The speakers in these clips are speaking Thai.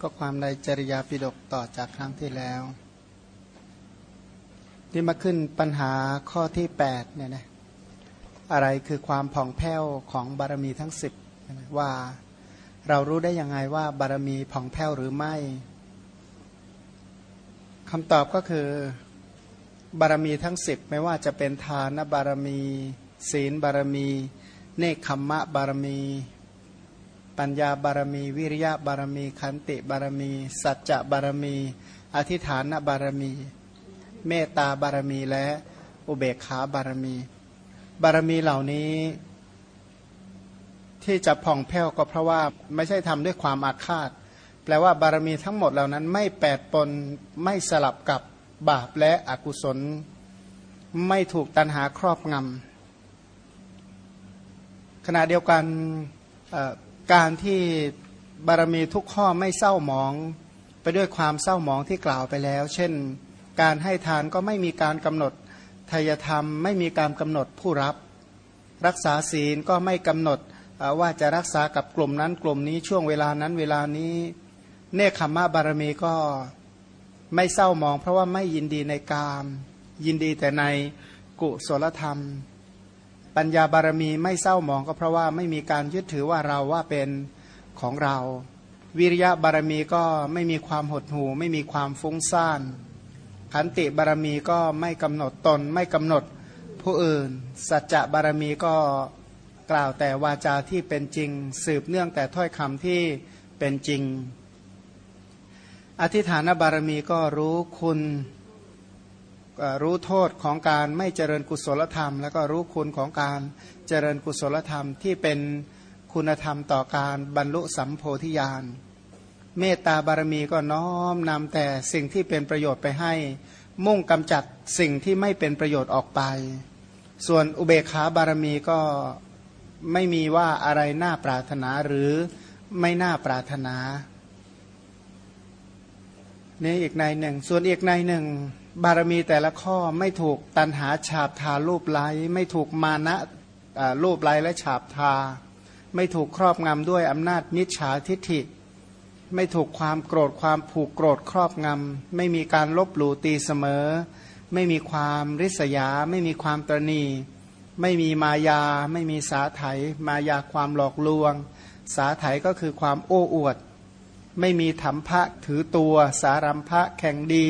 ก็ความในจริยาปิฎกต่อจากครั้งที่แล้ว ที่มาขึ้นปัญหาข้อที่8เนี่ยนะอะไรคือความผ่องแผ้วของบารมีทั้งสิบว่าเรารู้ได้ยังไงว่าบารมีผ่องแผ้วหรือไม่คำตอบก็คือบารมีทั้งสิบไม่ว่าจะเป็นทานบารมี ศีลบารมี เนคขมมะบารมี ปัญญาบารมี วิริยะบารมี ขันติบารมี สัจจะบารมี อธิฐานบารมี เมตตาบารมีและอุเบกขาบารมี บารมีเหล่านี้ ที่จะผ่องแผ้วก็เพราะว่าไม่ใช่ทำด้วยความอาฆาต แปลว่าบารมีทั้งหมดเหล่านั้นไม่แปดปนไม่สลับกับบาปและอกุศล ไม่ถูกตันหาครอบงำขณะเดียวกัน การที่บารมีทุกข้อไม่เศร้าหมอง ไปด้วยความเศร้าหมองที่กล่าวไปแล้ว เช่น การให้ทานก็ไม่มีการกำหนดทายธรรม ไม่มีการกำหนดผู้รับ รักษาศีลก็ไม่กำหนดว่าจะรักษากับกลุ่มนั้นกลุ่มนี้ช่วงเวลานั้นเวลานี้ เนคขมะบารมีก็ไม่เศร้ามอง เพราะว่าไม่ยินดีในกาม ยินดีแต่ในกุศลธรรม ปัญญาบารมีไม่เศร้ามองก็เพราะว่าไม่มีการยึดถือว่าเราว่าเป็นของเรา วิริยะบารมีก็ไม่มีความหดหู่ไม่มีความฟุ้งซ่านขันติบารมีก็ไม่กำหนดตนไม่กำหนดผู้อื่น สัจจะบารมีก็กล่าวแต่วาจาที่เป็นจริง สืบเนื่องแต่ถ้อยคำที่เป็นจริง อธิฐานบารมีก็รู้คุณ รู้โทษของการไม่เจริญกุศลธรรม แล้วก็รู้คุณของการเจริญกุศลธรรมที่เป็นคุณธรรมต่อการบรรลุสัมโพธิญาณเมตตาบารมีก็น้อมนำแต่สิ่งที่เป็นประโยชน์ไปให้ มุ่งกำจัดสิ่งที่ไม่เป็นประโยชน์ออกไป ส่วนอุเบกขาบารมีก็ไม่มีว่าอะไรน่าปรารถนาหรือไม่น่าปรารถนานี่อีกในหนึ่ง ส่วนอีกในหนึ่ง บารมีแต่ละข้อไม่ถูกตันหาฉาบทารูปไล้ไม่ถูกมานะรูปไล้และฉาบทา ไม่ถูกครอบงำด้วยอำนาจมิจฉาทิฐิ ไม่ถูกความโกรธความผูกโกรธครอบงำไม่มีการลบหลู่ตีเสมอ ไม่มีความริษยา ไม่มีความตรณี ไม่มีมายา ไม่มีสาไถมายาความหลอกลวง สาไถก็คือความโอ้อวด ไม่มีธรรมภะถือตัว สารัมภะแข่งดี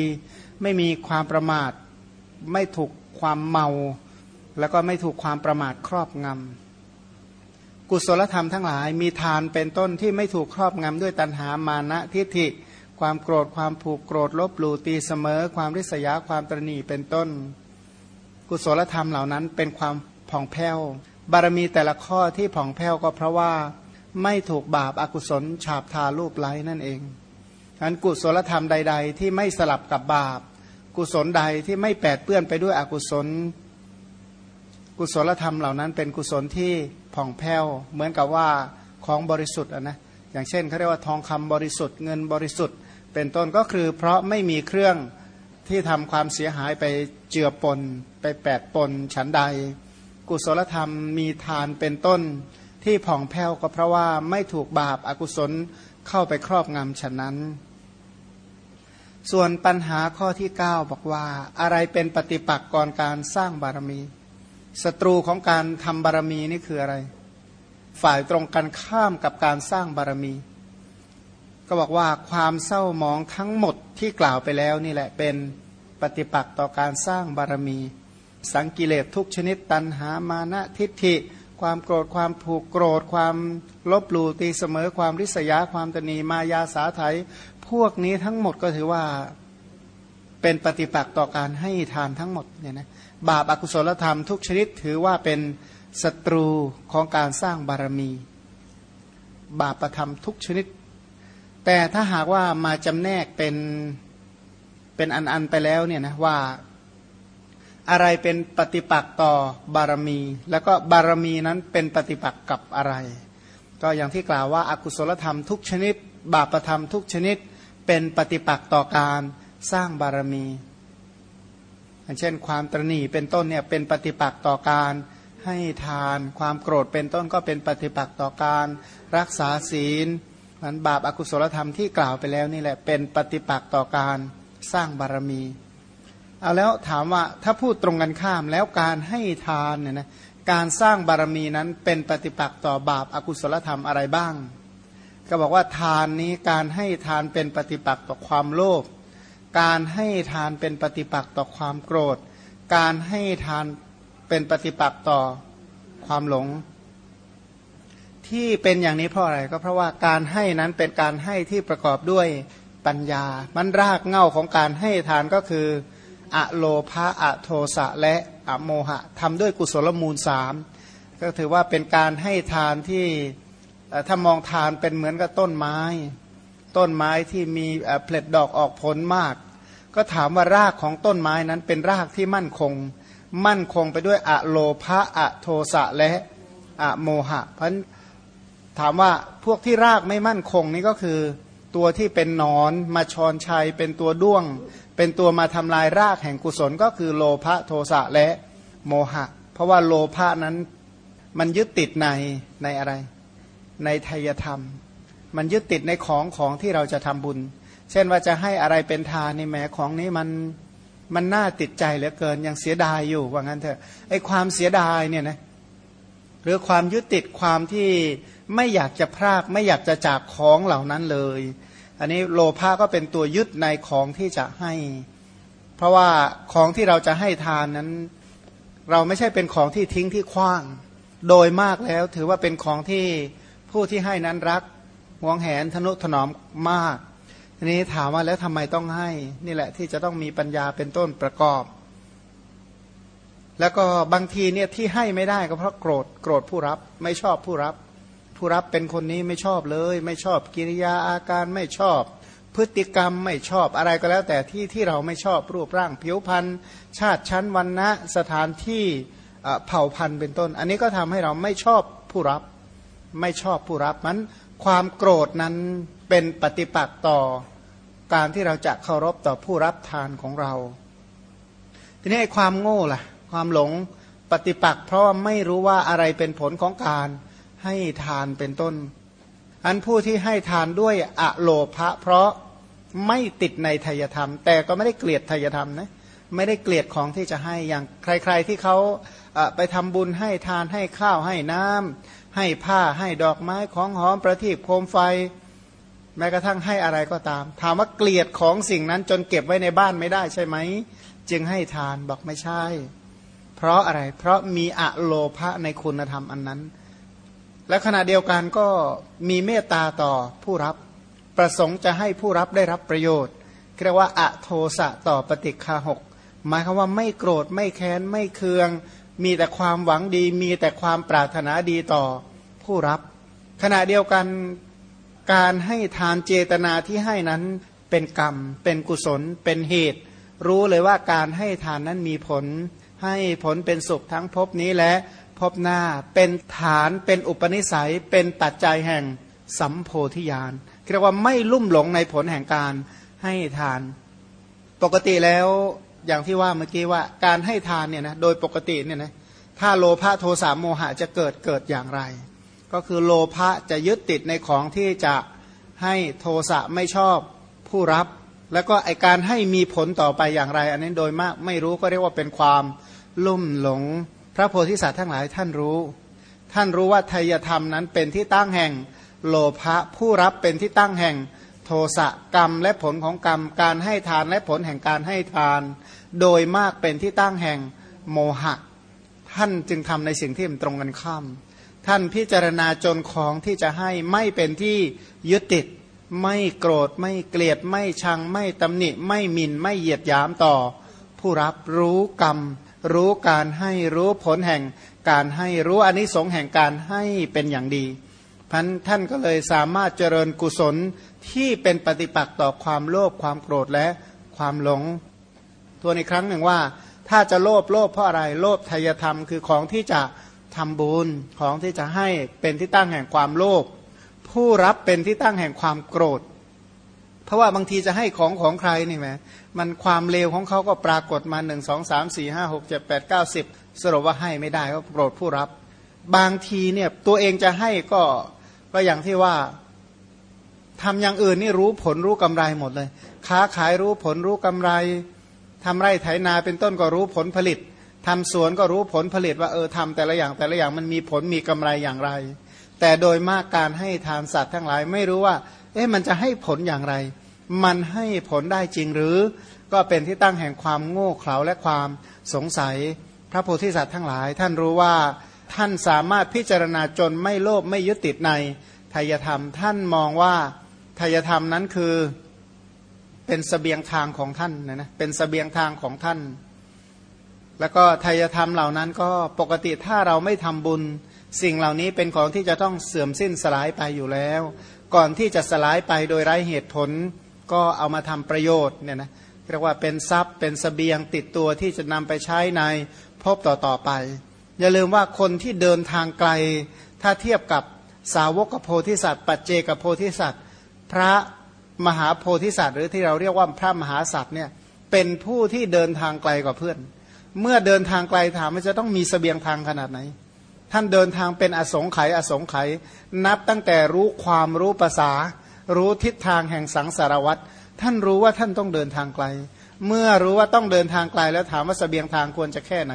ไม่มีความประมาท ไม่ถูกความเมา แล้วก็ไม่ถูกความประมาทครอบงำกุศลธรรมทั้งหลายมีทานเป็นต้นที่ไม่ถูกครอบงำด้วยตัณหามานะทิฏฐิ ความโกรธความผูกโกรธลบหลู่ตีเสมอ ความริษยาความตรณีเป็นต้น กุศลธรรมเหล่านั้นเป็นความผ่องแผ้ว บารมีแต่ละข้อที่ผ่องแผ้วก็เพราะว่าไม่ถูกบาปอากุศลฉาบทารูปไล้นั่นเอง อันกุศลธรรมใด ๆ ที่ไม่สลับกับบาป กุศลใดที่ไม่แปดเปื้อนไปด้วยอกุศล กุศลธรรมเหล่านั้นเป็นกุศลที่ผ่องแผ้วเหมือนกับว่าของบริสุทธิ์นะอย่างเช่นเขาเรียกว่าทองคำบริสุทธิ์เงินบริสุทธิ์ เป็นต้นก็คือ เพราะไม่มีเครื่องที่ทำความเสียหายไปเจือปน ไปแปดปนฉันใด กุศลธรรมมีทานเป็นต้นที่ผ่องแผ้วก็เพราะว่าไม่ถูกบาปอากุศลเข้าไปครอบงำฉะนั้น ส่วนปัญหาข้อที่ 9 บอกว่า อะไรเป็นปฏิปักษ์ก่อนการสร้างบารมีศัตรูของการทำบารมีนี่คืออะไร ฝ่ายตรงกันข้ามกับการสร้างบารมี ก็บอกว่าความเศร้ามองทั้งหมดที่กล่าวไปแล้วนี่แหละเป็นปฏิปักษ์ต่อการสร้างบารมี สังกิเลสทุกชนิดตันหามานะทิฏฐิ ความโกรธความผูกโกรธความลบหลู่ตีเสมอความริษยาความตนีมายาสาไถพวกนี้ทั้งหมดก็ถือว่าเป็นปฏิปักษ์ต่อการให้ทานทั้งหมดเนี่ยนะบาปอากุศลธรรมทุกชนิดถือว่าเป็นศัตรูของการสร้างบารมี บาปประธรรมทุกชนิด แต่ถ้าหากว่ามาจำแนกเป็นเป็นอันๆไปแล้วเนี่ยนะว่า อะไรเป็นปฏิปักษ์ต่อบารมี แล้วก็บารมีนั้นเป็นปฏิปักษ์กับอะไร ก็อย่างที่กล่าวว่าอากุศลธรรมทุกชนิด บาปธรรมทุกชนิด เป็นปฏิปักษ์ต่อการสร้างบารมีอย่างเช่น ความตรณีเป็นต้นเนี่ยเป็นปฏิปักษ์ต่อการให้ทาน ความโกรธเป็นต้นก็เป็นปฏิปักษ์ต่อการรักษาศีลมันบาปอากุศลธรรมที่กล่าวไปแล้วนี่แหละเป็นปฏิปักษ์ต่อการสร้างบารมี เอาแล้วถามว่าถ้าพูดตรงกันข้ามแล้วการให้ทานเนี่ยนะการสร้างบารมีนั้นเป็นปฏิปักษ์ต่อบาปอากุศลธรรมอะไรบ้าง ก็บอกว่าทานนี้การให้ทานเป็นปฏิปักษ์ต่อความโลภการให้ทานเป็นปฏิปักษ์ต่อความโกรธ การให้ทานเป็นปฏิปักษ์ต่อความหลง ที่เป็นอย่างนี้เพราะอะไรก็เพราะว่าการให้นั้นเป็นการให้ที่ประกอบด้วยปัญญา มันรากเง่าของการให้ทานก็คือ อะโลภะอะโทสะและอะโมหะทำด้วยกุศลมูลสามก็ถือว่าเป็นการให้ทานที่ถ้ามองทานเป็นเหมือนกับต้นไม้ ต้นไม้ที่มีเปล็ดดอกออกผลมาก ก็ถามว่ารากของต้นไม้นั้นเป็นรากที่มั่นคง มั่นคงไปด้วยอะโลภะอะโทสะและอะโมหะเพราะถามว่าพวกที่รากไม่มั่นคงนี่ก็คือ ตัวที่เป็นนอนมาชอนชัยเป็นตัวด้วง เป็นตัวมาทำลายรากแห่งกุศลก็คือโลภะโทสะและโมหะ เพราะว่าโลภะนั้นมันยึดติดในในอะไร ในทายธรรม มันยึดติดในของของที่เราจะทำบุญ เช่นว่าจะให้อะไรเป็นทานนี่แหมของนี้มันมันน่าติดใจเหลือเกินยังเสียดายอยู่ว่างั้นเถอะไอความเสียดายเนี่ยนะหรือความยึดติดความที่ไม่อยากจะพราก ไม่อยากจะจากของเหล่านั้นเลย อันนี้โลภะก็เป็นตัวยึดในของที่จะให้ เพราะว่าของที่เราจะให้ทานนั้น เราไม่ใช่เป็นของที่ทิ้งที่คว้าง โดยมากแล้วถือว่าเป็นของที่ผู้ที่ให้นั้นรักหวงแหนทนุถนอมมากทีนี้ถามว่าแล้วทำไมต้องให้ นี่แหละที่จะต้องมีปัญญาเป็นต้นประกอบ แล้วก็บางทีเนี่ยที่ให้ไม่ได้ก็เพราะโกรธโกรธผู้รับ ไม่ชอบผู้รับ ผู้รับเป็นคนนี้ไม่ชอบเลย ไม่ชอบกิริยาอาการไม่ชอบ พฤติกรรมไม่ชอบอะไรก็แล้ว แต่ที่ที่เราไม่ชอบรูปร่างผิวพรรณชาติชั้นวันนะสถานที่เผ่าพันธุ์เป็นต้น อันนี้ก็ทำให้เราไม่ชอบผู้รับ ไม่ชอบผู้รับมันความโกรธนั้นเป็นปฏิปักษ์ต่อการที่เราจะเคารพต่อผู้รับทานของเรา ทีนี้ความโง่ล่ะ ความหลงปฏิปักษ์เพราะว่าไม่รู้ว่าอะไรเป็นผลของการ ให้ทานเป็นต้น อันผู้ที่ให้ทานด้วยอะโลภะเพราะไม่ติดในทายธรรม แต่ก็ไม่ได้เกลียดทายธรรมนะไม่ได้เกลียดของที่จะให้อย่างใคร ๆ ที่เขาไปทำบุญให้ทานให้ข้าวให้น้ำให้ผ้าให้ดอกไม้ของหอมประทีปโคมไฟ แม้กระทั่งให้อะไรก็ตาม ถามว่าเกลียดของสิ่งนั้นจนเก็บไว้ในบ้านไม่ได้ใช่ไหม จึงให้ทานบอกไม่ใช่ เพราะอะไรเพราะมีอะโลภะในคุณธรรมอันนั้น และขณะเดียวกันก็มีเมตตาต่อผู้รับ ประสงค์จะให้ผู้รับได้รับประโยชน์เรียกว่าอะโทสะต่อปฏิคาหกหมายความว่าไม่โกรธไม่แค้นไม่เคือง มีแต่ความหวังดี มีแต่ความปรารถนาดีต่อผู้รับ ขณะเดียวกันการให้ทานเจตนาที่ให้นั้นเป็นกรรม เป็นกุศล เป็นเหตุ รู้เลยว่าการให้ทานนั้นมีผล ให้ผลเป็นสุขทั้งภพนี้และ พบหน้า เป็นฐานเป็นอุปนิสัย เป็นปัจจัยแห่งสัมโพธิญาณเรียกว่าไม่ลุ่มหลงในผลแห่งการให้ทาน ปกติแล้วอย่างที่ว่าเมื่อกี้ว่าการให้ทานเนี่ยนะโดยปกติเนี่ยนะถ้าโลภะโทสะโมหะจะเกิดเกิดอย่างไร ก็คือโลภะจะยึดติดในของที่จะให้โทสะไม่ชอบผู้รับ แล้วก็ไอการให้มีผลต่อไปอย่างไร อันนี้โดยมากไม่รู้ก็เรียกว่าเป็นความลุ่มหลง พระโพธิสัตว์ทั้งหลายท่านรู้ ท่านรู้ว่าทายธรรมนั้นเป็นที่ตั้งแห่งโลภะผู้รับเป็นที่ตั้งแห่งโทสะกรรมและผลของกรรม การให้ทานและผลแห่งการให้ทาน โดยมากเป็นที่ตั้งแห่งโมหะ ท่านจึงทำในสิ่งที่มันตรงกันข้ามท่านพิจารณาจนของที่จะให้ไม่เป็นที่ยึดติด ไม่โกรธไม่เกลียดไม่ชังไม่ตำหนิไม่มินไม่เหยียดยามต่อ ผู้รับรู้กรรม รู้การให้รู้ผลแห่งการให้รู้อนนิสงส์แห่งการให้เป็นอย่างดีพันท่านก็เลยสามารถเจริญกุศลที่เป็นปฏิปักษ์ต่อความโลภความโกรธและความหลงตัวในครั้งหนึ่งว่า ถ้าจะโลภโลภเพราะอะไรโลภทายธรรมคือของที่จะทำบุญของที่จะให้เป็นที่ตั้งแห่งความโลภผู้รับเป็นที่ตั้งแห่งความโกรธ เพราะว่าบางทีจะให้ของของใครนี่ไหมมันความเลวของเขาก็ปรากฏมาหนึ่งสองสามสี่ห้าหกเจ็ดแปดเก้าสิบสรุปว่าให้ไม่ได้ก็โกรธผู้รับ บางทีเนี่ยตัวเองจะให้ก็ก็อย่างที่ว่าทำอย่างอื่นนี่รู้ผลรู้กำไรหมดเลย ค้าขายรู้ผลรู้กำไรทำไร่ไถนาเป็นต้นก็รู้ผลผลิตทำสวนก็รู้ผลผลิตว่าเออทำแต่ละอย่างแต่ละอย่างมันมีผลมีกำไรอย่างไร แต่โดยมากการให้ทานสัตว์ทั้งหลายไม่รู้ว่า เอ๊ะมันจะให้ผลอย่างไร มันให้ผลได้จริงหรือ ก็เป็นที่ตั้งแห่งความโง่เขลาและความสงสัย พระโพธิสัตว์ทั้งหลาย ท่านรู้ว่าท่านสามารถพิจารณาจนไม่โลภไม่ยึดติดในทายธรรม ท่านมองว่าทายธรรมนั้นคือเป็นสเสบียงทางของท่านนะนะเป็นสเสบียงทางของท่าน แล้วก็ทายธรรมเหล่านั้นก็ปกติถ้าเราไม่ทำบุญ สิ่งเหล่านี้เป็นของที่จะต้องเสื่อมสิ้นสลายไปอยู่แล้ว ก่อนที่จะสลายไปโดยไร้เหตุผล ก็เอามาทำประโยชน์เนี่ยนะเรียกว่าเป็นทรัพย์เป็นสเสบียงติดตัวที่จะนำไปใช้ในพบต่อๆไป อย่าลืมว่าคนที่เดินทางไกล ถ้าเทียบกับสาวกโพธิสัตว์ ปัจเจกโพธิสัตว์ พระมหาโพธิสัตว์ หรือที่เราเรียกว่าพระมหาสัตว์เนี่ยเป็นผู้ที่เดินทางไกลกว่าเพื่อน เมื่อเดินทางไกลถามว่าจะต้องมีสเสบียงทางขนาดไหน ท่านเดินทางเป็นอสงไขยอสงไขยนับตั้งแต่รู้ความรู้ภาษา รู้ทิศทางแห่งสังสารวัตรท่านรู้ว่าท่านต้องเดินทางไกล เมื่อรู้ว่าต้องเดินทางไกลแล้วถามว่าสเสบียงทางควรจะแค่ไหน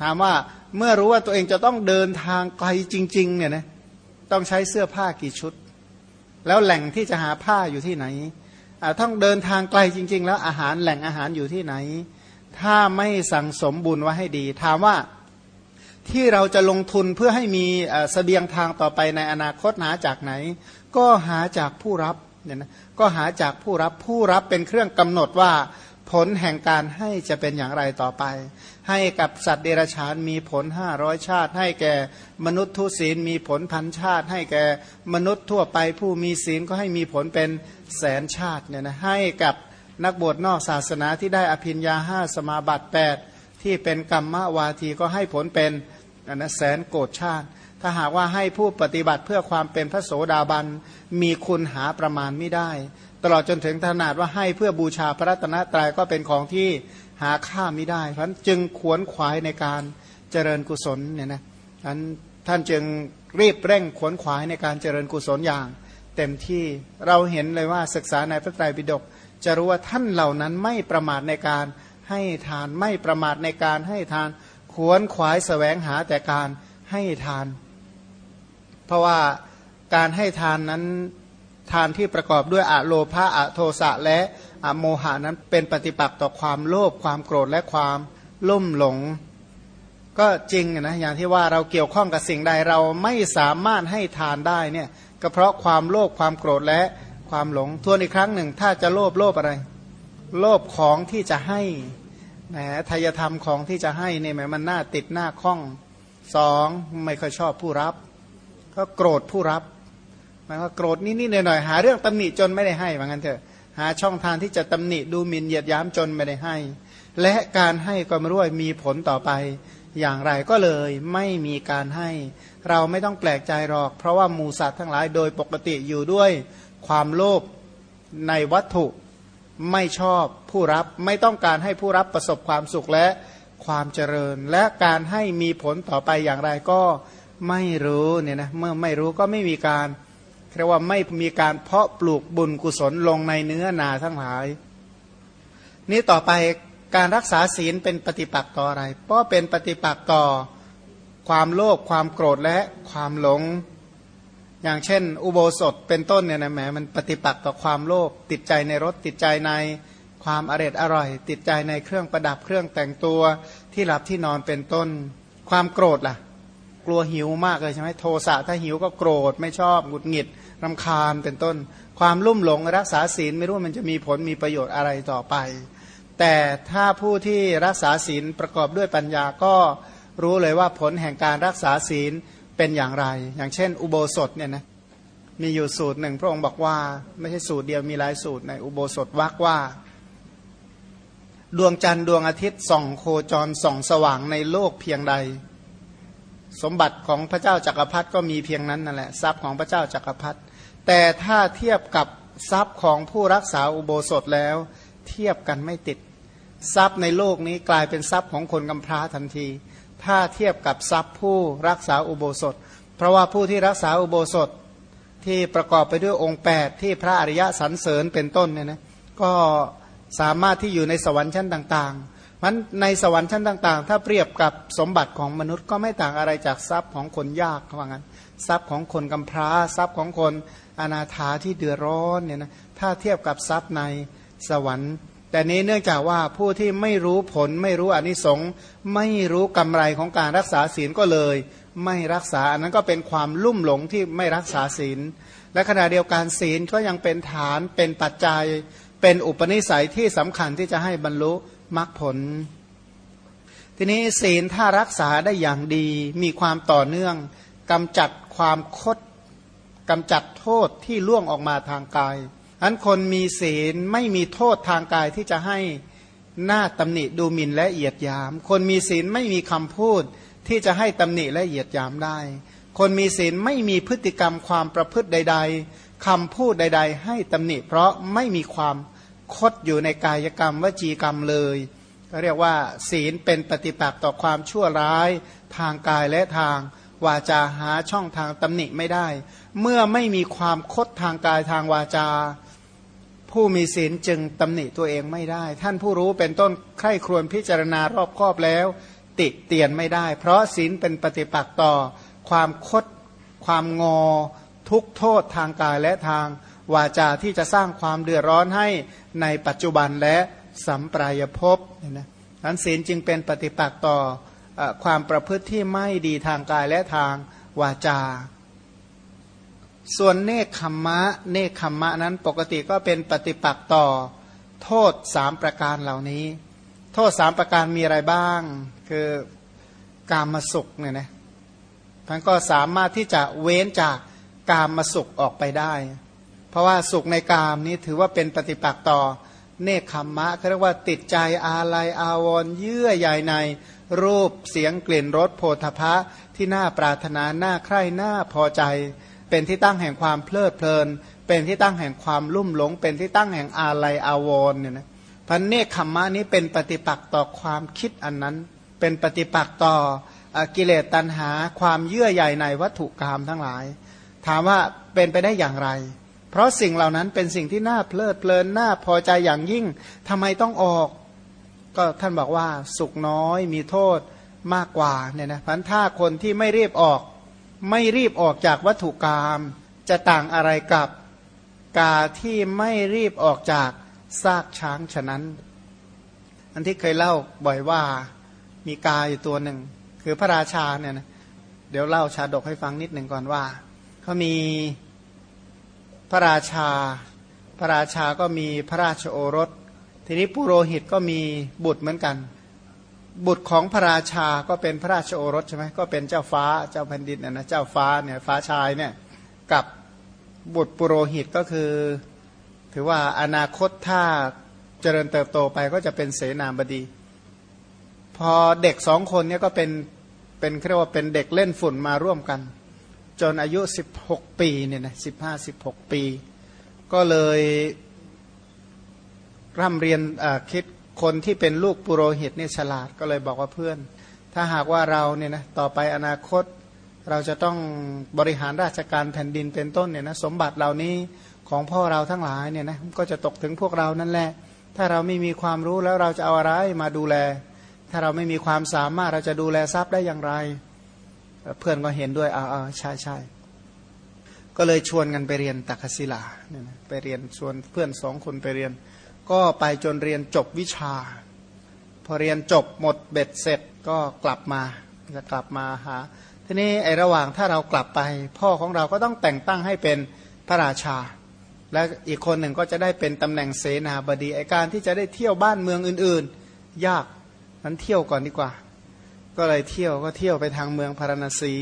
ถามว่าเมื่อรู้ว่าตัวเองจะต้องเดินทางไกลจริง ๆ เนี่ยนะต้องใช้เสื้อผ้ากี่ชุด แล้วแหล่งที่จะหาผ้าอยู่ที่ไหนต้องเดินทางไกลจริง ๆ แล้วอาหารแหล่งอาหารอยู่ที่ไหน ถ้าไม่สั่งสมบุญไว้ให้ดี ถามว่า ที่เราจะลงทุนเพื่อให้มีสเสบียงทางต่อไปในอนาคตหาจากไหน ก็หาจากผู้รับเนี่ยนะก็หาจากผู้รับผู้รับเป็นเครื่องกำหนดว่าผลแห่งการให้จะเป็นอย่างไรต่อไป ให้กับสัตว์เดรัจฉานมีผลห้าร้อยชาติ ให้แก่มนุษย์ทุศีลมีผลพันชาติ ให้แก่มนุษย์ทั่วไปผู้มีศีลก็ให้มีผลเป็นแสนชาติเนี่ยนะให้กับนักบวชนอกศาสนาที่ได้อภิญญาห้าสมาบัติ8ที่เป็นกรรมวาทีก็ให้ผลเป็น นะแสนโกดชาติ ถ้าหากว่าให้ผู้ปฏิบัติเพื่อความเป็นพระโสดาบัน มีคุณหาประมาณไม่ได้ ตลอดจนถึงขนาดว่าให้เพื่อบูชาพระรัตนตรัยก็เป็นของที่หาค่าไม่ได้ เพราะจึงขวนขวายในการเจริญกุศลเนี่ยนะท่านท่านจึงรีบเร่งขวนขวายในการเจริญกุศลอย่าง เต็มที่เราเห็นเลยว่าศึกษาในพระไตรปิฎกจะรู้ว่าท่านเหล่านั้นไม่ประมาทในการให้ทานไม่ประมาทในการให้ทาน ขวนขวายสแสวงหาแต่การให้ทาน เพราะว่าการให้ทานนั้นทานที่ประกอบด้วยอะโลภะอะโทสะและอะโมหานั้นเป็นปฏิปักษ์ต่อความโลภความโกรธและความลุ่มหลง ก็จริงนะอย่างที่ว่าเราเกี่ยวข้องกับสิ่งใดเราไม่สามารถให้ทานได้เนี่ยก็เพราะความโลภความโกรธและความหลงทวนอีกครั้งหนึ่ง ถ้าจะโลภโลภอะไร โลภของที่จะให้ แหมทายธรรมของที่จะให้เนี่ยมันน่าติดหน้าข้องสองไม่ค่อยชอบผู้รับ ก็โกรธผู้รับมันก็โกรธนิดๆหน่อยๆหาเรื่องตำหนิจนไม่ได้ให้ว่างั้นเถอะหาช่องทางที่จะตำหนิดูหมิ่นเหยียดย้ำจนไม่ได้ให้ และการให้ก็ไม่รู้ว่ามีผลต่อไป อย่างไรก็เลยไม่มีการให้ เราไม่ต้องแปลกใจหรอก เพราะว่าหมูสัตว์ทั้งหลายโดยปกติอยู่ด้วยความโลภในวัตถุ ไม่ชอบผู้รับไม่ต้องการให้ผู้รับประสบความสุขและความเจริญ และการให้มีผลต่อไปอย่างไรก็ไม่รู้เนี่ยนะเมื่อไม่รู้ก็ไม่มีการเรียกว่าไม่มีการเพาะปลูกบุญกุศลลงในเนื้อนาทั้งหลาย นี้ต่อไปการรักษาศีลเป็นปฏิปักษ์ต่ออะไร เพราะเป็นปฏิปักษ์ต่อความโลภความโกรธและความหลง อย่างเช่น อุโบสถเป็นต้นเนี่ยนะแหมมันปฏิปักษ์ต่อความโลภติดใจในรถติดใจในความอร็ดอร่อย ติดใจในเครื่องประดับเครื่องแต่งตัวที่หลับที่นอนเป็นต้น ความโกรธล่ะ กลัวหิวมากเลยใช่ไหมโทสะถ้าหิวก็โกรธไม่ชอบหงุดหงิดรำคาญเป็นต้น ความลุ่มหลงรักษาศีลไม่รู้มันจะมีผลมีประโยชน์อะไรต่อไป แต่ถ้าผู้ที่รักษาศีลประกอบด้วยปัญญาก็รู้เลยว่าผลแห่งการรักษาศีล เป็นอย่างไร อย่างเช่น อุโบสถเนี่ยนะมีอยู่สูตรหนึ่งพระองค์บอกว่า ไม่ใช่สูตรเดียวมีหลายสูตรในอุโบสถวักว่า ดวงจันทร์ดวงอาทิตย์ส่องโคจรส่องสว่างในโลกเพียงใด สมบัติของพระเจ้าจักรพรรดิก็มีเพียงนั้นนั่นแหละทรัพย์ของพระเจ้าจักรพรรดิแต่ถ้าเทียบกับทรัพย์ของผู้รักษาอุโบสถแล้ว เทียบกันไม่ติด ทรัพย์ในโลกนี้กลายเป็นทรัพย์ของคนกำพร้าทันที ถ้าเทียบกับทรัพย์ผู้รักษาอุโบสถ เพราะว่าผู้ที่รักษาอุโบสถที่ประกอบไปด้วยองค์ 8 ที่พระอริยะสรรเสริญเป็นต้นเนี่ยนะก็สามารถที่อยู่ในสวรรค์ชั้นต่างๆมันในสวรรค์ชั้นต่างๆ ถ้าเปรียบกับสมบัติของมนุษย์ก็ไม่ต่างอะไรจากทรัพย์ของคนยากว่างั้นทรัพย์ของคนกำพร้าทรัพย์ของคนอนาถาที่เดือดร้อนเนี่ยนะถ้าเทียบกับทรัพย์ในสวรรค์ แต่นี้เนื่องจากว่าผู้ที่ไม่รู้ผลไม่รู้อนิสงส์ไม่รู้กำไรของการรักษาศีลก็เลย ไม่รักษาอันนั้นก็เป็นความลุ่มหลงที่ไม่รักษาศีล และขณะเดียวกันศีลก็ยังเป็นฐานเป็นปัจจัย เป็นอุปนิสัยที่สำคัญที่จะให้บรรลุมรรคผล ทีนี้ศีลถ้ารักษาได้อย่างดี มีความต่อเนื่องกำจัดความคดกำจัดโทษที่ล่วงออกมาทางกาย อันคนมีศีลไม่มีโทษทางกายที่จะให้หน้าตำหนิดูหมิ่นและเหยียดยาม คนมีศีลไม่มีคำพูดที่จะให้ตำหนิและเหยียดยามได้ คนมีศีลไม่มีพฤติกรรมความประพฤติใด ๆคำพูดใด ๆ ให้ตำหนิ เพราะไม่มีความคดอยู่ในกายกรรมวจีกรรมเลยก็เรียกว่า ศีลเป็นปฏิปักษ์ต่อความชั่วร้าย ทางกายและทาง วาจาหาช่องทางตำหนิไม่ได้ เมื่อไม่มีความคดทางกายทางวาจา ผู้มีศีลจึงตำหนิตัวเองไม่ได้ ท่านผู้รู้เป็นต้นใคร่ครวญพิจารณารอบครอบแล้ว ติเตียนไม่ได้ เพราะศีลเป็นปฏิปักษ์ต่อ ความคด ความงอ ทุกโทษทางกายและทางวาจาที่จะสร้างความเดือดร้อนให้ในปัจจุบันและสัมปรายภพนะนั้นศีลจึงเป็นปฏิปักษ์ต่อความประพฤติที่ไม่ดีทางกายและทางวาจา ส่วนเนคขมมะ เนคขมมะนั้นปกติก็เป็นปฏิปักษ์ต่อโทษสามประการเหล่านี้ โทษสามประการมีอะไรบ้าง คือกามมาสุขเนี่ยนะท่านก็สามารถที่จะเว้นจากกามมาสุขออกไปได้ เพราะว่าสุขในกามนี้ถือว่าเป็นปฏิปักษ์ต่อ เนคขมมะเขาเรียกว่าติดใจอาลัยอาวรณ์เยื่อใยในรูปเสียงกลิ่นรสโพธพะที่น่าปรารถนา น่าใคร่ น่าพอใจ เป็นที่ตั้งแห่งความเพลิดเพลิน เป็นที่ตั้งแห่งความลุ่มหลง เป็นที่ตั้งแห่งอาลัยอาวรณ์เนี่ยนะพันเนคขมมะนี้เป็นปฏิปักษ์ต่อความคิดอันนั้น เป็นปฏิปักษ์ต่อกิเลสตัณหา ความเยื่อใยในวัตถุกรรมทั้งหลาย ถามว่าเป็นไปได้อย่างไร เพราะสิ่งเหล่านั้นเป็นสิ่งที่น่าเพลิดเพลินน่าพอใจอย่างยิ่งทำไมต้องออก ก็ท่านบอกว่าสุขน้อยมีโทษมากกว่าเนี่ยนะพันถ้าคนที่ไม่รีบออก ไม่รีบออกจากวัตถุกรรมจะต่างอะไรกับกาที่ไม่รีบออกจากซากช้างฉะนั้น อันที่เคยเล่าบ่อยว่ามีกาอยู่ตัวหนึ่ง คือพระราชาเนี่ยนะเดี๋ยวเล่าชาดกให้ฟังนิดหนึ่งก่อนว่าเขามีพระราชา พระราชาก็มีพระราชโอรส ทีนี้ปุโรหิตก็มีบุตรเหมือนกัน บุตรของพระราชาก็เป็นพระราชโอรสใช่ไหมก็เป็นเจ้าฟ้าเจ้าแผ่นดินนะเจ้าฟ้าเนี่ยฟ้าชายเนี่ยกับบุตรปุโรหิตก็คือ ถือว่าอนาคตถ้าเจริญเติบโตไปก็จะเป็นเสนาบดี พอเด็กสองคนเนี่ยก็เป็นเป็นเรียกว่าเป็นเด็กเล่นฝุ่นมาร่วมกัน จนอายุ 16 ปีเนี่ยนะสิบห้าสิบหกปี ก็เลยร่ำเรียนคิด คนที่เป็นลูกปุโรหิตเนี่ยฉลาดก็เลยบอกว่าเพื่อน ถ้าหากว่าเราเนี่ยนะต่อไปอนาคตเราจะต้องบริหารราชการแผ่นดินเป็นต้นเนี่ยนะสมบัติเหล่านี้ของพ่อเราทั้งหลายเนี่ยนะก็จะตกถึงพวกเรานั่นแหละ ถ้าเราไม่มีความรู้แล้วเราจะเอาอะไรมาดูแล ถ้าเราไม่มีความสามารถเราจะดูแลทรัพย์ได้อย่างไร เพื่อนก็เห็นด้วยอ่าใช่ใช่ก็เลยชวนกันไปเรียนตักศิลาเนี่ยนะไปเรียนชวนเพื่อนสองคนไปเรียน ก็ไปจนเรียนจบวิชา พอเรียนจบหมดเบ็ดเสร็จก็กลับมาจะกลับมาหาทีนี้ไอระหว่างถ้าเรากลับไป พ่อของเราก็ต้องแต่งตั้งให้เป็นพระราชา และอีกคนหนึ่งก็จะได้เป็นตำแหน่งเสนาบดีไอการที่จะได้เที่ยวบ้านเมืองอื่นๆ ยากนั้นเที่ยวก่อนดีกว่า ก็เลยเที่ยวก็เที่ยวไปทางเมืองพาราณสี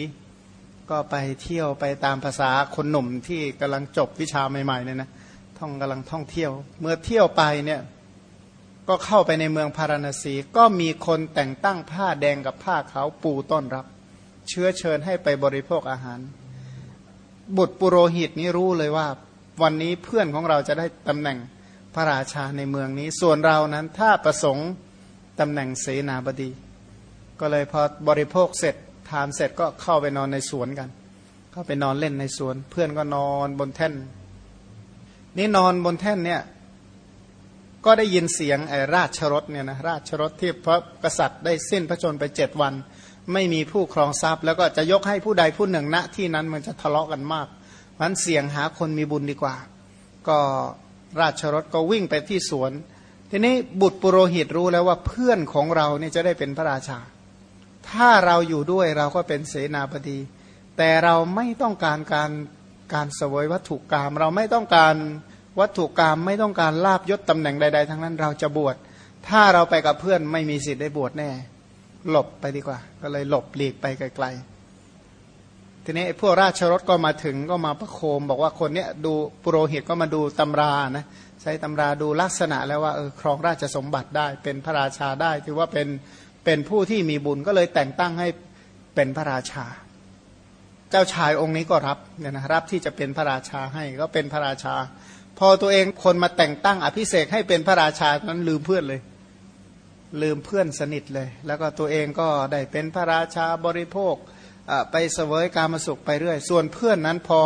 ก็ไปเที่ยวไปตามภาษาคนหนุ่มที่กำลังจบวิชาใหม่ๆเนี่ยนะ ท่องกำลังท่องเที่ยว เมื่อเที่ยวไปเนี่ยก็เข้าไปในเมืองพาราณสี ก็มีคนแต่งตั้งผ้าแดงกับผ้าขาวปูต้อนรับ เชื้อเชิญให้ไปบริโภคอาหาร บุตรปุโรหิตนี้รู้เลยว่า วันนี้เพื่อนของเราจะได้ตำแหน่งพระราชาในเมืองนี้ ส่วนเรานั้นถ้าประสงค์ตำแหน่งเสนาบดี ก็เลยพอบริโภคเสร็จทานเสร็จก็เข้าไปนอนในสวนกันก็ไปนอนเล่นในสวน เพื่อนก็นอนบนแท่น นี่นอนบนแท่นเนี่ยก็ได้ยินเสียงไอ้ราชรถเนี่ยนะราชรถที่พระกษัตริย์ได้สิ้นพระชนไปเจ็ดวัน ไม่มีผู้ครองทรัพย์ แล้วก็จะยกให้ผู้ใดผู้หนึ่งณที่นั้นมันจะทะเลาะกันมากมันเสี่ยงหาคนมีบุญดีกว่า ก็ราชรถก็วิ่งไปที่สวน ทีนี้บุตรปุโรหิตรู้แล้วว่าเพื่อนของเราเนี่ยจะได้เป็นพระราชา ถ้าเราอยู่ด้วยเราก็เป็นเสนาบดี แต่เราไม่ต้องการการ การเสวยวัตถุกรรมเราไม่ต้องการวัตถุกรรมไม่ต้องการลาบยศตำแหน่งใด ๆ ทั้งนั้นเราจะบวชถ้าเราไปกับเพื่อนไม่มีสิทธิ์ได้บวชแน่ หลบไปดีกว่า ก็เลยหลบหลีกไปไกลๆทีนี้พวกราชรถก็มาถึงก็มาประโคม บอกว่าคนเนี้ยดูปุโรหิตก็มาดูตำรานะใช้ตำราดูลักษณะแล้วว่าเออครองราชสมบัติได้ เป็นพระราชาได้ ถือว่าเป็นเป็นผู้ที่มีบุญก็เลยแต่งตั้งให้เป็นพระราชา เจ้าชายองค์นี้ก็รับเนี่ยนะรับที่จะเป็นพระราชาให้ก็เป็นพระราชา พอตัวเองคนมาแต่งตั้งอภิเษกให้เป็นพระราชานั้นลืมเพื่อนเลย ลืมเพื่อนสนิทเลย แล้วก็ตัวเองก็ได้เป็นพระราชาบริโภคไปเสวยการมาสุขไปเรื่อย ส่วนเพื่อนนั้นพอ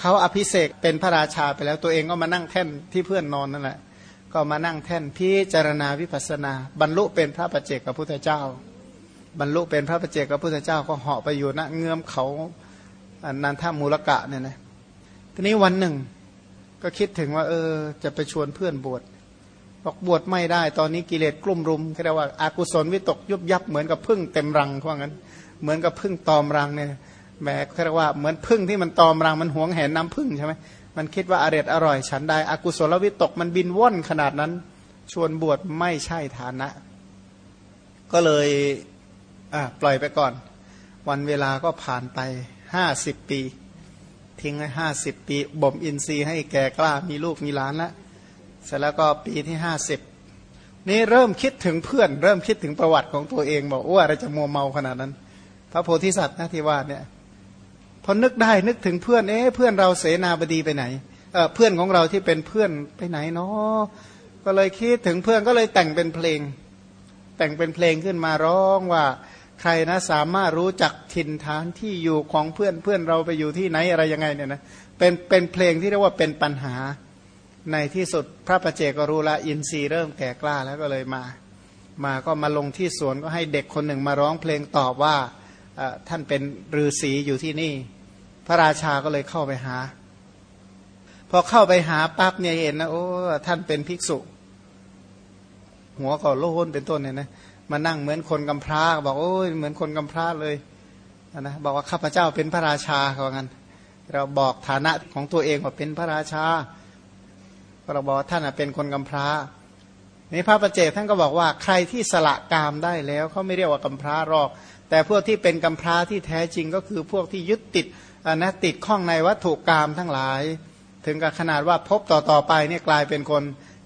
เขาอภิเษกเป็นพระราชาไปแล้วตัวเองก็มานั่งแท่นที่เพื่อนนอนนั่นแหละ ก็มานั่งแท่นพิจารณาวิปัสนา บรรลุเป็นพระปัจเจกกับพุทธเจ้า บรรลุเป็นพระปัจเจกกับพุทธเจ้าก็เหาะไปอยู่ณเงื้อมเขา นันทมูลกะเนี่ยนะทีนี้วันหนึ่ง ก็คิดถึงว่า เออ จะไปชวนเพื่อนบวชบอกบวชไม่ได้ตอนนี้กิเลสกลุ่มรุมเรียกว่าอากุศลวิตกยุบยับเหมือนกับพึ่งเต็มรังเพราะงั้น เหมือนกับพึ่งตอมรังเนี่ยแหมเรียกว่าเหมือนพึ่งที่มันตอมรังมันหวงแหนน้ำพึ่งใช่ไหมมันคิดว่าอร่อยอร่อยฉันได้อากุศลวิตกมันบินว่อนขนาดนั้น ชวนบวชไม่ใช่ฐานะ ก็เลยอ่าปล่อยไปก่อน วันเวลาก็ผ่านไป ห้าสิบปี ทิ้งไว้ห้าสิบปีบ่มอินทรีย์ให้แก่กล้ามีลูกมีหลานแล้วเสร็จแล้วก็ปีที่ห้าสิบนี่เริ่มคิดถึงเพื่อน เริ่มคิดถึงประวัติของตัวเอง บอกว่าอะไรจะมัวเมาขนาดนั้น พระโพธิสัตว์นะที่ว่าเนี่ยพอนึกได้นึกถึงเพื่อนเอ๊ะเพื่อนเราเสนาบดีไปไหนเออเพื่อนของเราที่เป็นเพื่อนไปไหนเนาะก็เลยคิดถึงเพื่อนก็เลยแต่งเป็นเพลง แต่งเป็นเพลงขึ้นมาร้องว่า ใครนะสามารถรู้จักถิ่นฐานที่อยู่ของเพื่อนเพื่อนเราไปอยู่ที่ไหนอะไรยังไงเนี่ยนะเป็นเป็นเพลงที่เรียกว่าเป็นปัญหาในที่สุดพระประเจก็รู้ละอินทรีย์เริ่มแก่กล้าแล้วก็เลยมา มาก็มาลงที่สวนก็ให้เด็กคนหนึ่งมาร้องเพลงตอบว่าท่านเป็นฤาษีอยู่ที่นี่ พระราชาก็เลยเข้าไปหา พอเข้าไปหาปั๊บเนี่ยเห็นนะโอ้ท่านเป็นภิกษุ หัวก็โล้นเป็นต้นเนี่ยนะ มานั่งเหมือนคนกำพร้าบอกโอ้ยเหมือนคนกำพร้าเลยนะบอกว่าข้าพเจ้าเป็นพระราชาเขางั้น เราบอกฐานะของตัวเองว่าเป็นพระราชาเราบอกท่านเป็นคนกำพร้านี่พระประเจกท่านก็บอกว่าใครที่สละกามได้แล้วเขาไม่เรียกว่ากำพร้าหรอก แต่พวกที่เป็นกำพร้าที่แท้จริงก็คือพวกที่ยึดติดนะติดข้องในวัตถุกรรมทั้งหลาย ถึงกับขนาดว่าพบต่อต่อไปเนี่ยกลายเป็นคน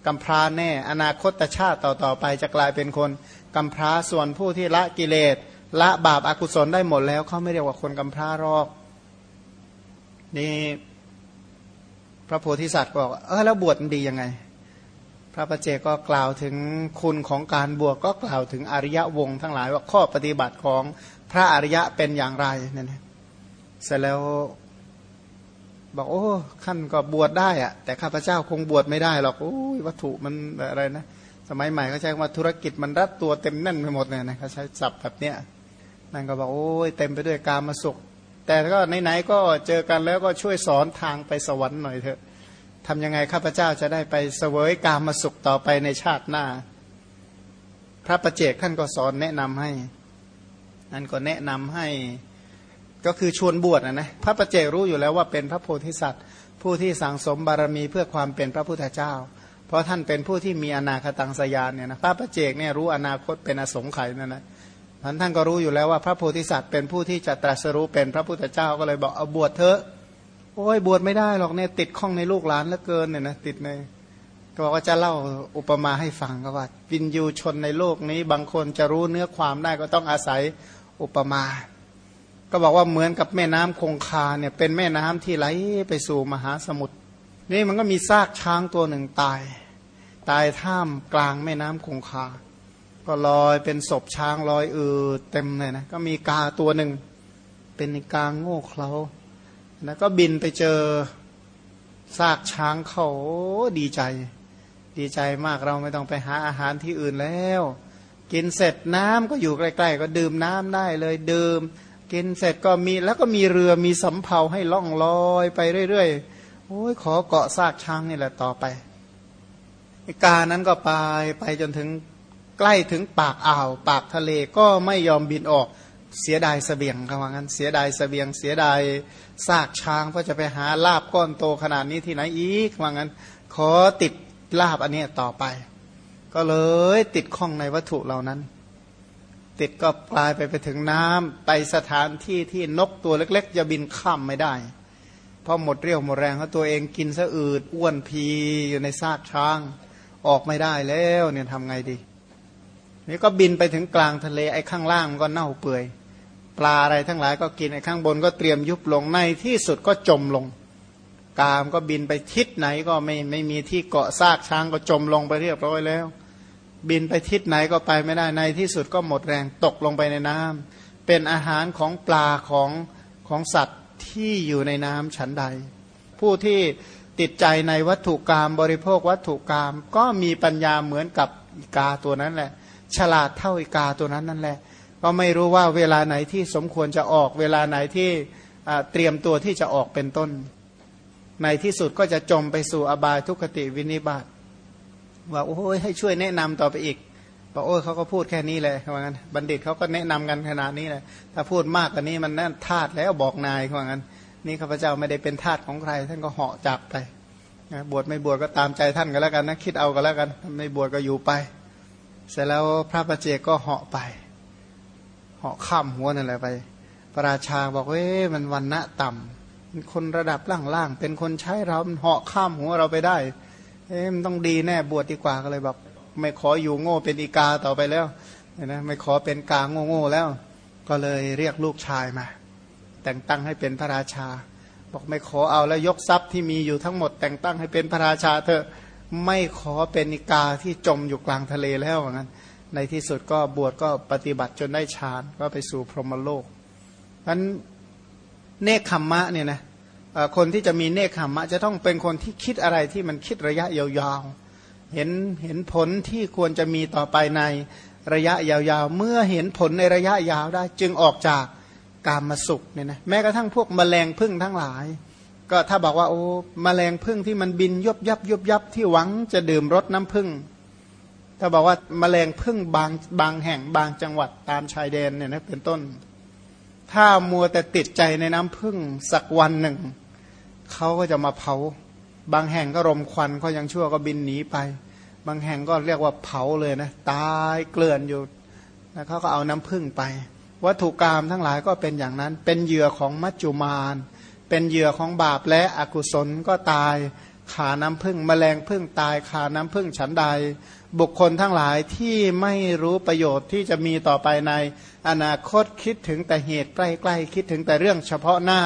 กำพร้าแน่ อนาคตชาติต่อต่อไปจะกลายเป็นคน กำพร้าส่วนผู้ที่ละกิเลสละบาปอากุศลได้หมดแล้วเขาไม่เรียกว่าคนกำพร้ารอก นี่พระโพธิสัตว์บอกเออแล้วบวชมันดียังไง พระประเจก็กล่าวถึงคุณของการบวชก็กล่าวถึงอริยวงทั้งหลายว่าข้อปฏิบัติของพระอริยะเป็นอย่างไรนั่นเสร็จแล้วบอกโอ้ขั้นก็บวชได้อะแต่ข้าพเจ้าคงบวชไม่ได้หรอกโอ้ยวัตถุมันอะไรนะ สมัยใหม่เขาใช้ว่าธุรกิจมันรัดตัวเต็มแน่นไปหมดเลยนะเขาใช้ศัพท์แบบเนี้ยนั่นก็บอกโอ้ยเต็มไปด้วยการมาสุข แต่ก็ไหนๆก็เจอกันแล้วก็ช่วยสอนทางไปสวรรค์หน่อยเถอะทำยังไงข้าพเจ้าจะได้ไปเสวยการมาสุขต่อไปในชาติหน้า พระประเจกท่านก็สอนแนะนำให้นั่นก็แนะนำให้ก็คือชวนบวชนะนะพระประเจกรู้อยู่แล้วว่าเป็นพระโพธิสัตว์ ผู้ที่สั่งสมบารมีเพื่อความเป็นพระพุทธเจ้า เพราะท่านเป็นผู้ที่มีอนาคตังสยานเนี่ยนะพระประเจกเนี่ยรู้อนาคตเป็นอสงไขยนั่นนะท่านท่านก็รู้อยู่แล้วว่าพระโพธิสัตว์เป็นผู้ที่จะตรัสรู้เป็นพระพุทธเจ้าก็เลยบอกเอาบวชเถอะโอ้ยบวชไม่ได้หรอกเนี่ยติดข้องในลูกหลานเหลือเกินเนี่ยนะติดในก็บอกว่าจะเล่าอุปมาให้ฟังก็ว่าวินยูชนในโลกนี้ บางคนจะรู้เนื้อความได้ก็ต้องอาศัยอุปมา ก็บอกว่าเหมือนกับแม่น้ำคงคาเนี่ยเป็นแม่น้ำที่ไหลไปสู่มหาสมุทร นี่มันก็มีซากช้างตัวหนึ่งตาย ตายท่ามกลางแม่น้ำคงคา ก็ลอยเป็นศพช้างลอยอืดเต็มเลยนะ ก็มีกาตัวหนึ่ง เป็นกาโง่เขลานะก็บินไปเจอซากช้างเขาดีใจ ดีใจมากเราไม่ต้องไปหาอาหารที่อื่นแล้ว กินเสร็จน้ำก็อยู่ใกล้ๆ ก็ดื่มน้ำได้เลยดื่ม กินเสร็จก็มีแล้วก็มีเรือมีสำเภาให้ล่องลอยไปเรื่อยๆ โอ้ยขอเกาะซากช้างนี่แหละต่อไปกานั้นก็ไปไปจนถึงใกล้ถึงปากอ่าว ปากทะเลก็ไม่ยอมบินออกเสียดายเสบียงคำว่างั้น เสียดายเสบียง เสียดายซากช้างเพราะจะไปหาลาบก้อนโตขนาดนี้ที่ไหนอีกว่างั้น ขอติดลาบอันนี้ต่อไป ก็เลยติดข้องในวัตถุเหล่านั้น ติดก็กลายไปไปถึงน้ำไปสถานที่ที่นกตัวเล็ก ๆ จะบินข้ามไม่ได้ พราะหมดเรี่ยวหมดแรงเพราตัวเองกินสะอืดอ้วนพีอยู่ในซากช้าง ออกไม่ได้แล้วเนี่ยทำไงดีนี่ก็บินไปถึงกลางทะเลไอ้ข้างล่างมันก็เน่าเปื่อย ปลาอะไรทั้งหลายก็กินไอ้ข้างบนก็เตรียมยุบลงในที่สุดก็จมลง กามก็บินไปทิศไหนก็ไม่ไม่มีที่เกาะซากช้างก็จมลงไปเรียบร้อยแล้ว บินไปทิศไหนก็ไปไม่ได้ในที่สุดก็หมดแรงตกลงไปในน้ำเป็นอาหารของปลาของของสัตว์ ที่อยู่ในน้ำชั้นใด ผู้ที่ติดใจในวัตถุกรรมบริโภควัตถุกรรมก็มีปัญญาเหมือนกับอีกาตัวนั้นแหละ ฉลาดเท่าอีกาตัวนั้นนั่นแหละ ก็ไม่รู้ว่าเวลาไหนที่สมควรจะออกเวลาไหนที่เตรียมตัวที่จะออกเป็นต้น ในที่สุดก็จะจมไปสู่อบายทุกขติวินิบาตว่าโอ้ยให้ช่วยแนะนำต่อไปอีก บอกโอ้ยเขาก็พูดแค่นี้เลยว่างั้นบัณฑิตเขาก็แนะนำกันขนาดนี้เลยถ้าพูดมากกว่านี้มันนั่นทาตแล้วบอกนายว่างั้น นี่ข้าพเจ้าไม่ได้เป็นทาสของใคร ท่านก็เหาะจับไปบวชไม่บวชก็ตามใจท่านก็แล้วกันนะคิดเอาก็แล้วกันไม่บวชก็อยู่ไป เสร็จแล้วพระประเจก็เหาะไป เหาะข้ามหัวนั่นแหละไปพระราชาบอกเว้ยมันวันณะต่ำเป็นคนระดับล่างๆเป็นคนใช้เราเหาะข้ามหัวเราไปได้ เอ๊ะมันต้องดีแน่บวชดีกว่าก็เลยบอก ไม่ขออยู่โง่เป็นอีกาต่อไปแล้วนะไม่ขอเป็นกาโง่ๆแล้ว ก็เลยเรียกลูกชายมา แต่งตั้งให้เป็นพระราชา บอกไม่ขอเอาแล้วยกทรัพย์ที่มีอยู่ทั้งหมด แต่งตั้งให้เป็นพระราชาเถอะไม่ขอเป็นอีกาที่จมอยู่กลางทะเลแล้วเหมือนกันในที่สุดก็บวชก็ปฏิบัติจนได้ฌานก็ไปสู่พรหมโลกนั้นเนคขมมะเนี่ยนะคนที่จะมีเนคขมมะ จะต้องเป็นคนที่คิดอะไรที่มันคิดระยะยาวๆ เห็นเห็นผลที่ควรจะมีต่อไปในระยะยาวๆ เมื่อเห็นผลในระยะยาวได้ จึงออกจากการมาสุขเนี่ยนะแม้กระทั่งพวกมแมลงพึ่งทั้งหลาย ก็ถ้าบอกว่าโอ้มแมลงพึ่งที่มันบินยบยับยบยับที่หวังจะดื่มรสน้ำพึ่ง ถ้าบอกว่ามาแมลงพึ่งบางบางแห่งบางจังหวัดตามชายแดนเนี่ยนะเป็นต้น ถ้ามัวแต่ติดใจในน้ำพึ่งสักวันหนึ่งเขาก็จะมาเผา บางแห่งก็รมควันเขายังชั่วก็บินหนีไป บางแห่งก็เรียกว่าเผาเลยนะตายเกลื่อนอยู่แล้วเขาก็เอาน้ำพึ่งไป วัตถุกรรมทั้งหลายก็เป็นอย่างนั้น เป็นเหยื่อของมัจจุมานเป็นเหยื่อของบาปและอกุศลก็ตายขาน้ำพึ่งมแมลงพึ่งตายขาน้ำพึ่งฉันใด บุคคลทั้งหลายที่ไม่รู้ประโยชน์ที่จะมีต่อไปใน อนาคตคิดถึงแต่เหตุใกล้ๆคิดถึงแต่เรื่องเฉพาะหน้า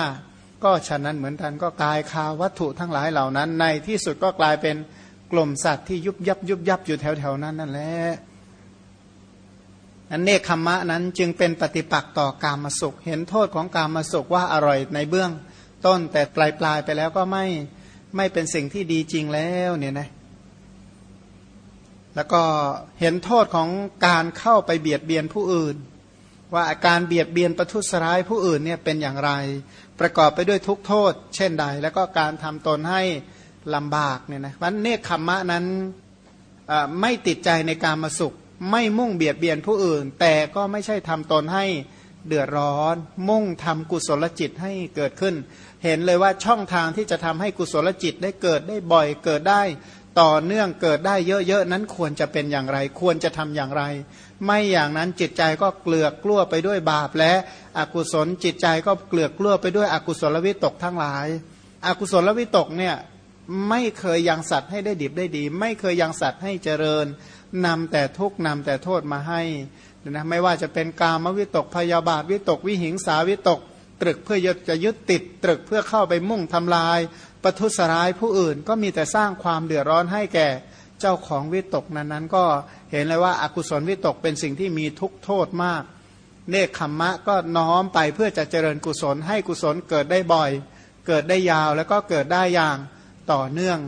ก็ฉะนั้นเหมือนกันก็กลายคาวัตถุทั้งหลายเหล่านั้น ในที่สุดก็กลายเป็นกลุ่มสัตว์ที่ยุบยับยุบยับอยู่แถวๆนั้นนั่นแหละอันเนคขมะนั้นจึงเป็นปฏิปักษ์ต่อกามสุข เห็นโทษของกามสุขว่าอร่อยในเบื้องต้นแต่ปลายปลายไปแล้วก็ไม่ไม่เป็นสิ่งที่ดีจริงแล้วเนี่ยนะแล้วก็เห็นโทษของการเข้าไปเบียดเบียนผู้อื่น ว่าการเบียดเบียนประทุษร้ายผู้อื่นเนี่ยเป็นอย่างไร ประกอบไปด้วยทุกโทษ เช่นใด แล้วก็การทำตนให้ลำบากเนี่ยนะวันเนคขมมะนั้นไม่ติดใจในการมาสุข ไม่มุ่งเบียดเบียนผู้อื่น แต่ก็ไม่ใช่ทำตนให้เดือดร้อน มุ่งทำกุศลจิตให้เกิดขึ้น เห็นเลยว่าช่องทางที่จะทำให้กุศลจิตได้เกิดได้บ่อยเกิดได้ ต่อเนื่องเกิดได้เยอะๆนั้นควรจะเป็นอย่างไร ควรจะทำอย่างไร ไม่อย่างนั้นจิตใจก็เกลือกกลั้วไปด้วยบาปและอกุศลจิตใจก็เกลือกกลั้วไปด้วยอกุศลวิตกทั้งหลาย อกุศลวิตกเนี่ยไม่เคยยังสัตว์ให้ได้ดิบได้ดี ไม่เคยยังสัตว์ให้เจริญนำแต่ทุกนำแต่โทษมาให้นะไม่ว่าจะเป็นกามวิตกพยาบาทวิตกวิหิงสาวิตก ตรึกเพื่อจะยึดติด ตรึกเพื่อเข้าไปมุ่งทำลาย ประทุษร้ายผู้อื่นก็มีแต่สร้างความเดือดร้อนให้แก่เจ้าของวิตกนั้นๆ ก็เห็นเลยว่าอากุศลวิตกเป็นสิ่งที่มีทุกโทษมาก เนคขมมะก็น้อมไปเพื่อจะเจริญกุศลให้กุศลเกิดได้บ่อย เกิดได้ยาวแล้วก็เกิดได้อย่างต่อเนื่อง